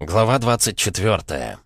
Глава 24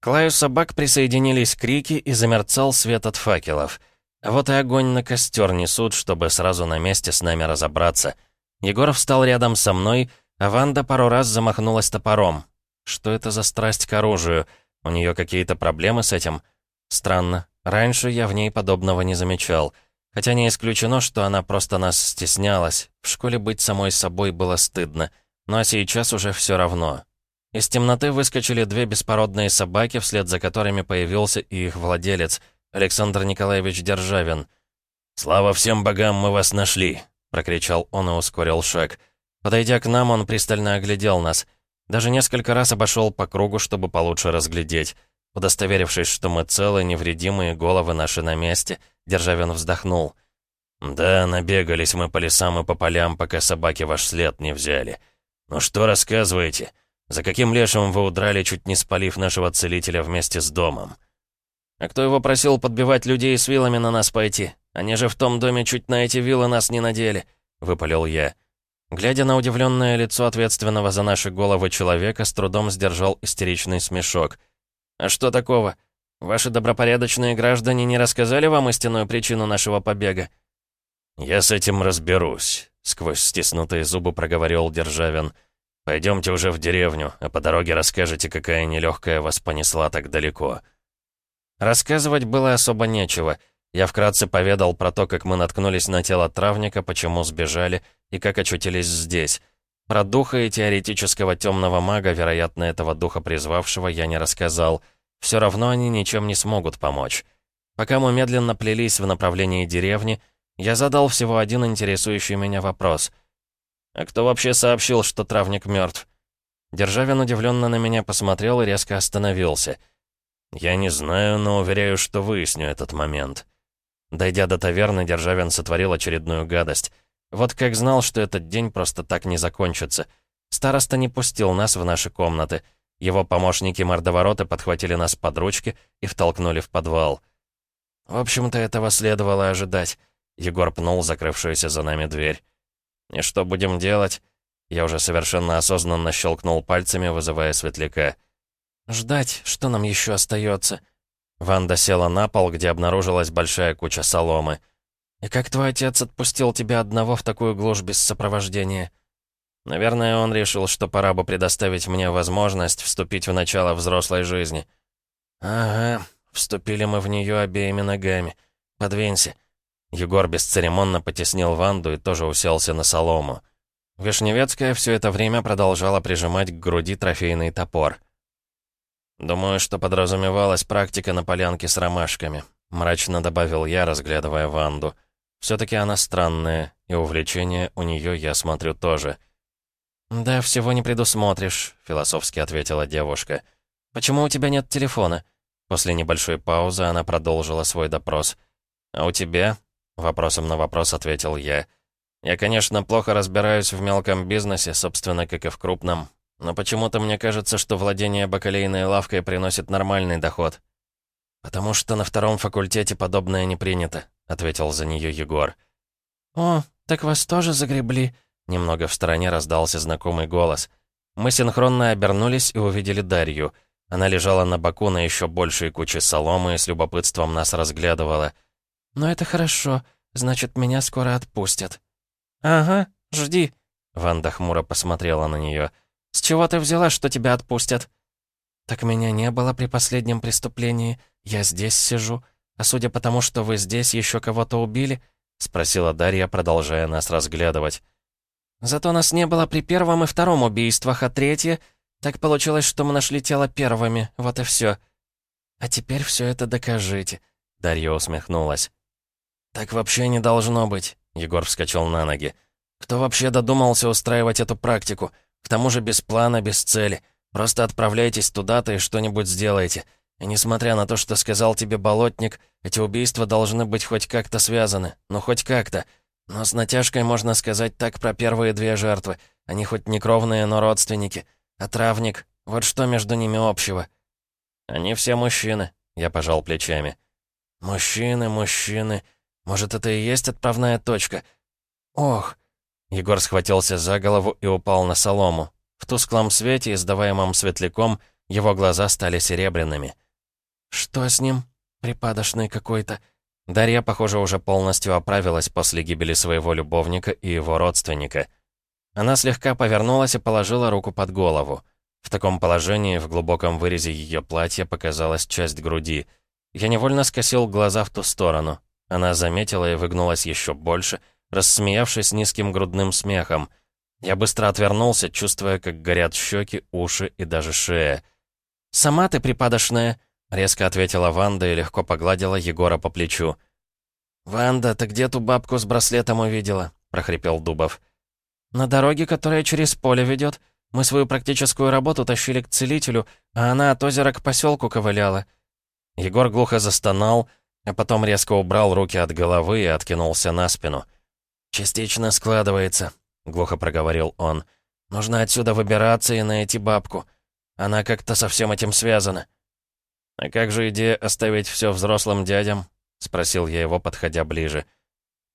К лаю собак присоединились крики и замерцал свет от факелов. Вот и огонь на костер несут, чтобы сразу на месте с нами разобраться. Егор встал рядом со мной, а Ванда пару раз замахнулась топором. Что это за страсть к оружию? У нее какие-то проблемы с этим? Странно. Раньше я в ней подобного не замечал. Хотя не исключено, что она просто нас стеснялась. В школе быть самой собой было стыдно. А сейчас уже все равно. Из темноты выскочили две беспородные собаки, вслед за которыми появился и их владелец, Александр Николаевич Державин. «Слава всем богам, мы вас нашли!» — прокричал он и ускорил шаг. Подойдя к нам, он пристально оглядел нас. Даже несколько раз обошел по кругу, чтобы получше разглядеть. Удостоверившись, что мы целы, невредимые, головы наши на месте, Державин вздохнул. «Да, набегались мы по лесам и по полям, пока собаки ваш след не взяли. «Ну что рассказываете? За каким лешим вы удрали, чуть не спалив нашего целителя вместе с домом?» «А кто его просил подбивать людей с вилами на нас пойти? Они же в том доме чуть на эти вилы нас не надели», — выпалил я. Глядя на удивленное лицо ответственного за наши головы человека, с трудом сдержал истеричный смешок. «А что такого? Ваши добропорядочные граждане не рассказали вам истинную причину нашего побега?» «Я с этим разберусь», — сквозь стиснутые зубы проговорил Державин. «Пойдемте уже в деревню, а по дороге расскажете, какая нелегкая вас понесла так далеко». Рассказывать было особо нечего. Я вкратце поведал про то, как мы наткнулись на тело травника, почему сбежали и как очутились здесь. Про духа и теоретического темного мага, вероятно, этого духа призвавшего, я не рассказал. Все равно они ничем не смогут помочь. Пока мы медленно плелись в направлении деревни, я задал всего один интересующий меня вопрос. «А кто вообще сообщил, что травник мертв? Державин удивленно на меня посмотрел и резко остановился. «Я не знаю, но уверяю, что выясню этот момент». Дойдя до таверны, Державин сотворил очередную гадость. Вот как знал, что этот день просто так не закончится. Староста не пустил нас в наши комнаты. Его помощники-мордовороты подхватили нас под ручки и втолкнули в подвал. В общем-то, этого следовало ожидать. Егор пнул закрывшуюся за нами дверь. «И что будем делать?» Я уже совершенно осознанно щелкнул пальцами, вызывая светляка. «Ждать, что нам еще остается?» Ванда села на пол, где обнаружилась большая куча соломы. «И как твой отец отпустил тебя одного в такую глушь без сопровождения?» «Наверное, он решил, что пора бы предоставить мне возможность вступить в начало взрослой жизни». «Ага, вступили мы в нее обеими ногами. Подвинься. Егор бесцеремонно потеснил Ванду и тоже уселся на солому. Вишневецкая все это время продолжала прижимать к груди трофейный топор. «Думаю, что подразумевалась практика на полянке с ромашками», мрачно добавил я, разглядывая Ванду. «Все-таки она странная, и увлечение у нее, я смотрю, тоже». «Да, всего не предусмотришь», — философски ответила девушка. «Почему у тебя нет телефона?» После небольшой паузы она продолжила свой допрос. «А у тебя?» Вопросом на вопрос ответил я. Я, конечно, плохо разбираюсь в мелком бизнесе, собственно, как и в крупном. Но почему-то мне кажется, что владение бакалейной лавкой приносит нормальный доход. «Потому что на втором факультете подобное не принято», — ответил за нее Егор. «О, так вас тоже загребли?» Немного в стороне раздался знакомый голос. Мы синхронно обернулись и увидели Дарью. Она лежала на боку на еще большей куче соломы и с любопытством нас разглядывала. «Но это хорошо. Значит, меня скоро отпустят». «Ага, жди». Ванда хмуро посмотрела на нее. «С чего ты взяла, что тебя отпустят?» «Так меня не было при последнем преступлении. Я здесь сижу. А судя по тому, что вы здесь еще кого-то убили?» Спросила Дарья, продолжая нас разглядывать. «Зато нас не было при первом и втором убийствах, а третье... Так получилось, что мы нашли тело первыми, вот и все. А теперь все это докажите», — Дарья усмехнулась. «Так вообще не должно быть», — Егор вскочил на ноги. «Кто вообще додумался устраивать эту практику? К тому же без плана, без цели. Просто отправляйтесь туда-то и что-нибудь сделайте. И несмотря на то, что сказал тебе Болотник, эти убийства должны быть хоть как-то связаны. Ну, хоть как-то. Но с натяжкой можно сказать так про первые две жертвы. Они хоть не кровные, но родственники. А травник, вот что между ними общего?» «Они все мужчины», — я пожал плечами. «Мужчины, мужчины», может, это и есть отправная точка? Ох!» Егор схватился за голову и упал на солому. В тусклом свете, издаваемом светляком, его глаза стали серебряными. «Что с ним? Припадочный какой-то». Дарья, похоже, уже полностью оправилась после гибели своего любовника и его родственника. Она слегка повернулась и положила руку под голову. В таком положении в глубоком вырезе ее платья показалась часть груди. Я невольно скосил глаза в ту сторону. Она заметила и выгнулась еще больше, рассмеявшись низким грудным смехом. Я быстро отвернулся, чувствуя, как горят щеки, уши и даже шея. «Сама ты припадочная!» — резко ответила Ванда и легко погладила Егора по плечу. «Ванда, ты где ту бабку с браслетом увидела?» — прохрипел Дубов. «На дороге, которая через поле ведет. Мы свою практическую работу тащили к целителю, а она от озера к поселку ковыляла». Егор глухо застонал, а потом резко убрал руки от головы и откинулся на спину. «Частично складывается», — глухо проговорил он. «Нужно отсюда выбираться и найти бабку. Она как-то со всем этим связана». «А как же идея оставить все взрослым дядям?» — спросил я его, подходя ближе.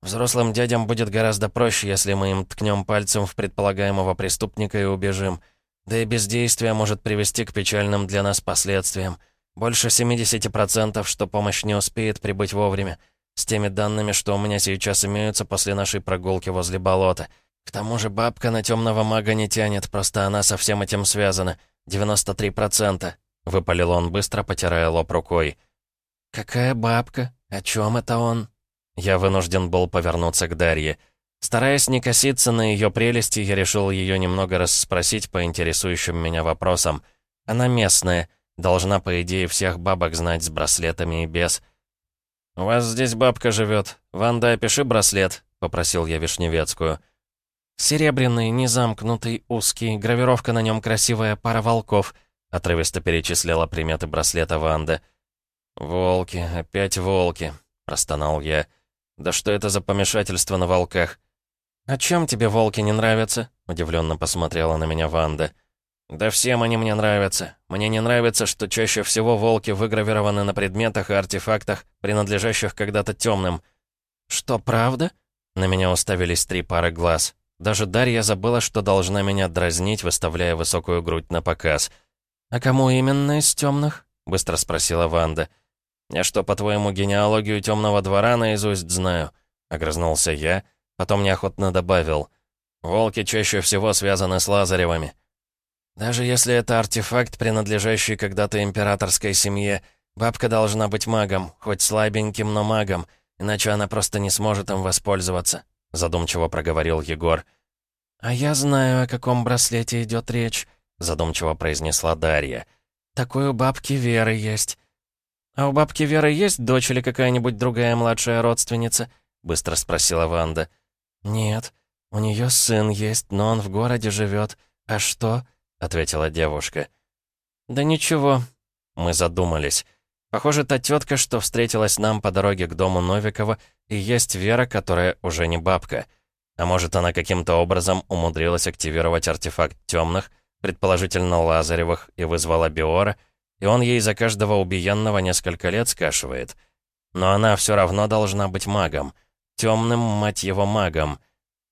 «Взрослым дядям будет гораздо проще, если мы им ткнем пальцем в предполагаемого преступника и убежим. Да и бездействие может привести к печальным для нас последствиям. Больше 70%, что помощь не успеет прибыть вовремя. С теми данными, что у меня сейчас имеются после нашей прогулки возле болота. К тому же бабка на темного мага не тянет, просто она со всем этим связана. 93%. Выпалил он быстро, потирая лоб рукой. «Какая бабка? О чем это он?» Я вынужден был повернуться к Дарье. Стараясь не коситься на ее прелести, я решил ее немного расспросить по интересующим меня вопросам. Она местная, должна, по идее, всех бабок знать с браслетами и без. «У вас здесь бабка живет. Ванда, опиши браслет», — попросил я Вишневецкую. «Серебряный, незамкнутый, узкий, гравировка на нем красивая, пара волков», — отрывисто перечисляла приметы браслета Ванда. «Волки, опять волки», — простонал я. «Да что это за помешательство на волках?» «А чем тебе волки не нравятся?» — удивленно посмотрела на меня Ванда. «Да всем они мне нравятся. Мне не нравится, что чаще всего волки выгравированы на предметах и артефактах, принадлежащих когда-то темным». «Что, правда?» На меня уставились три пары глаз. Даже Дарья забыла, что должна меня дразнить, выставляя высокую грудь на показ. «А кому именно из темных?» — быстро спросила Ванда. «Я что, по-твоему, генеалогию темного двора наизусть знаю?» — огрызнулся я, потом неохотно добавил. «Волки чаще всего связаны с Лазаревыми». «Даже если это артефакт, принадлежащий когда-то императорской семье, бабка должна быть магом, хоть слабеньким, но магом, иначе она просто не сможет им воспользоваться», — задумчиво проговорил Егор. «А я знаю, о каком браслете идет речь», — задумчиво произнесла Дарья. «Такой у бабки Веры есть». «А у бабки Веры есть дочь или какая-нибудь другая младшая родственница?» — быстро спросила Ванда. «Нет, у нее сын есть, но он в городе живет. А что?» — ответила девушка. «Да ничего». Мы задумались. Похоже, та тетка, что встретилась нам по дороге к дому Новикова, и есть Вера, которая уже не бабка. А может, она каким-то образом умудрилась активировать артефакт темных, предположительно Лазаревых, и вызвала Биора, и он ей за каждого убиенного несколько лет скашивает. Но она все равно должна быть магом. Темным, мать его, магом.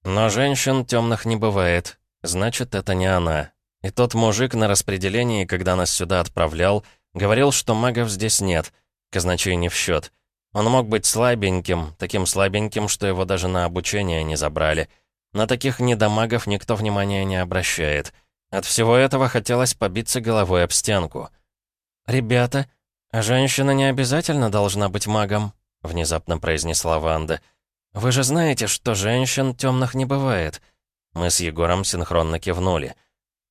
Но женщин темных не бывает. Значит, это не она. И тот мужик на распределении, когда нас сюда отправлял, Говорил, что магов здесь нет, казначей не в счет. Он мог быть слабеньким, таким слабеньким, что его даже на обучение не забрали. На таких недомагов никто внимания не обращает. От всего этого хотелось побиться головой об стенку. «Ребята, а женщина не обязательно должна быть магом», — внезапно произнесла Ванда. «Вы же знаете, что женщин темных не бывает». Мы с Егором синхронно кивнули.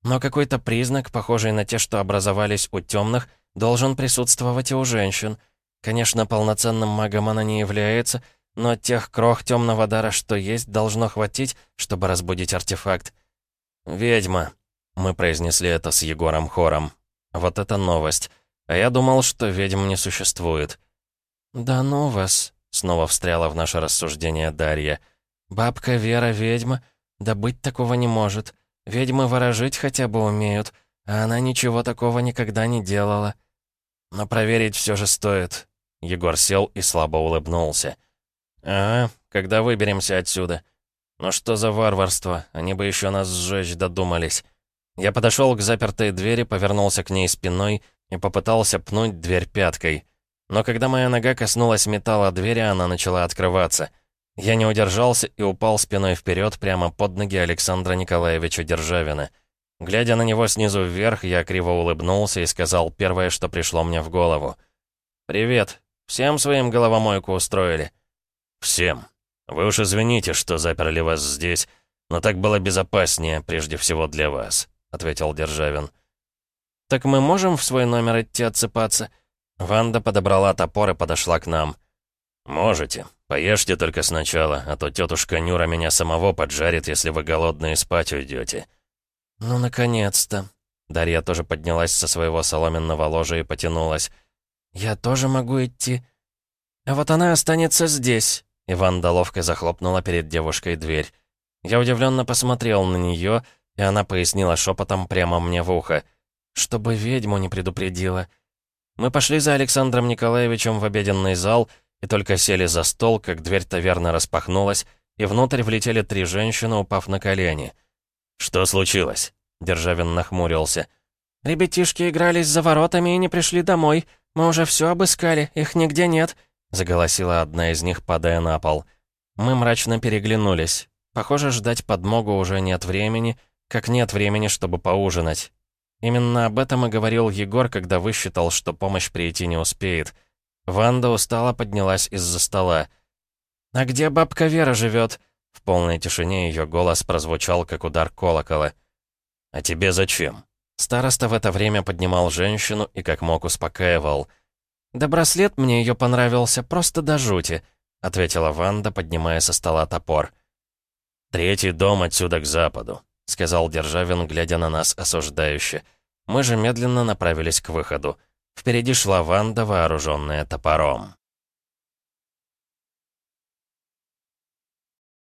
Но какой-то признак, похожий на те, что образовались у темных, должен присутствовать и у женщин. Конечно, полноценным магом она не является, но тех крох темного дара, что есть, должно хватить, чтобы разбудить артефакт. «Ведьма», — мы произнесли это с Егором хором. Вот это новость. А я думал, что ведьм не существует. «Да ну вас», — снова встряла в наше рассуждение Дарья. «Бабка Вера ведьма? Да быть такого не может. Ведьмы ворожить хотя бы умеют, а она ничего такого никогда не делала». Но проверить все же стоит. Егор сел и слабо улыбнулся. «Ага, когда выберемся отсюда. Но что за варварство? Они бы еще нас сжечь додумались». Я подошел к запертой двери, повернулся к ней спиной и попытался пнуть дверь пяткой. Но когда моя нога коснулась металла двери, она начала открываться. Я не удержался и упал спиной вперед прямо под ноги Александра Николаевича Державина. Глядя на него снизу вверх, я криво улыбнулся и сказал первое, что пришло мне в голову. «Привет. Всем своим головомойку устроили?» «Всем. Вы уж извините, что заперли вас здесь, но так было безопаснее, прежде всего для вас» ответил Державин. «Так мы можем в свой номер идти отсыпаться?» Ванда подобрала топор и подошла к нам. «Можете. Поешьте только сначала, а то тетушка Нюра меня самого поджарит, если вы голодные спать уйдете». «Ну, наконец-то!» Дарья тоже поднялась со своего соломенного ложа и потянулась. «Я тоже могу идти?» «А вот она останется здесь!» Иван ловко захлопнула перед девушкой дверь. Я удивленно посмотрел на нее и она пояснила шепотом прямо мне в ухо. «Чтобы ведьму не предупредила». Мы пошли за Александром Николаевичем в обеденный зал и только сели за стол, как дверь таверны распахнулась, и внутрь влетели три женщины, упав на колени. «Что случилось?» Державин нахмурился. «Ребятишки игрались за воротами и не пришли домой. Мы уже все обыскали, их нигде нет», — заголосила одна из них, падая на пол. Мы мрачно переглянулись. Похоже, ждать подмогу уже нет времени, как нет времени, чтобы поужинать. Именно об этом и говорил Егор, когда высчитал, что помощь прийти не успеет. Ванда устало поднялась из-за стола. «А где бабка Вера живет?» В полной тишине ее голос прозвучал, как удар колокола. «А тебе зачем?» Староста в это время поднимал женщину и как мог успокаивал. «Да браслет мне ее понравился, просто до жути», — ответила Ванда, поднимая со стола топор. «Третий дом отсюда к западу. — сказал Державин, глядя на нас осуждающе. Мы же медленно направились к выходу. Впереди шла Ванда, вооруженная топором.